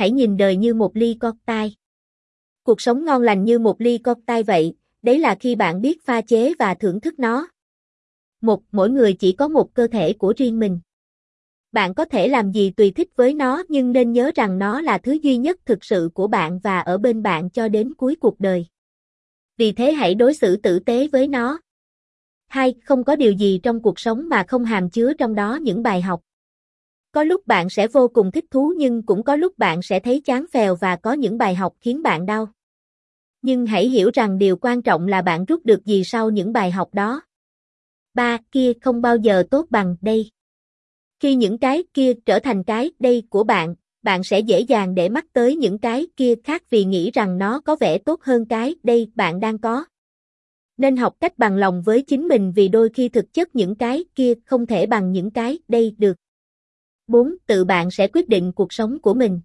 hãy nhìn đời như một ly cocktail. Cuộc sống ngon lành như một ly cocktail vậy, đấy là khi bạn biết pha chế và thưởng thức nó. Một, mỗi người chỉ có một cơ thể của riêng mình. Bạn có thể làm gì tùy thích với nó nhưng nên nhớ rằng nó là thứ duy nhất thực sự của bạn và ở bên bạn cho đến cuối cuộc đời. Vì thế hãy đối xử tử tế với nó. 2. Không có điều gì trong cuộc sống mà không hàm chứa trong đó những bài học. Có lúc bạn sẽ vô cùng thích thú nhưng cũng có lúc bạn sẽ thấy chán phèo và có những bài học khiến bạn đau. Nhưng hãy hiểu rằng điều quan trọng là bạn rút được gì sau những bài học đó. ba Kia không bao giờ tốt bằng đây. Khi những cái kia trở thành cái đây của bạn, bạn sẽ dễ dàng để mắt tới những cái kia khác vì nghĩ rằng nó có vẻ tốt hơn cái đây bạn đang có. Nên học cách bằng lòng với chính mình vì đôi khi thực chất những cái kia không thể bằng những cái đây được. 4. Tự bạn sẽ quyết định cuộc sống của mình.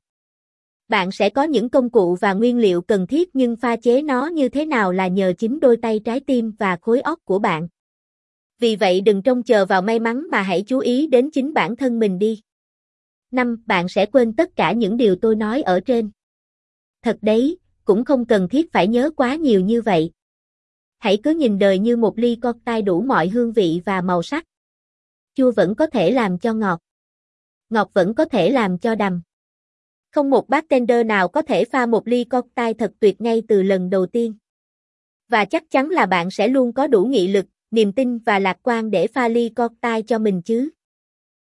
Bạn sẽ có những công cụ và nguyên liệu cần thiết nhưng pha chế nó như thế nào là nhờ chính đôi tay trái tim và khối óc của bạn. Vì vậy đừng trông chờ vào may mắn mà hãy chú ý đến chính bản thân mình đi. 5. Bạn sẽ quên tất cả những điều tôi nói ở trên. Thật đấy, cũng không cần thiết phải nhớ quá nhiều như vậy. Hãy cứ nhìn đời như một ly cocktail đủ mọi hương vị và màu sắc. Chua vẫn có thể làm cho ngọt. Ngọt vẫn có thể làm cho đầm. Không một bartender nào có thể pha một ly cocktail thật tuyệt ngay từ lần đầu tiên. Và chắc chắn là bạn sẽ luôn có đủ nghị lực, niềm tin và lạc quan để pha ly cocktail cho mình chứ.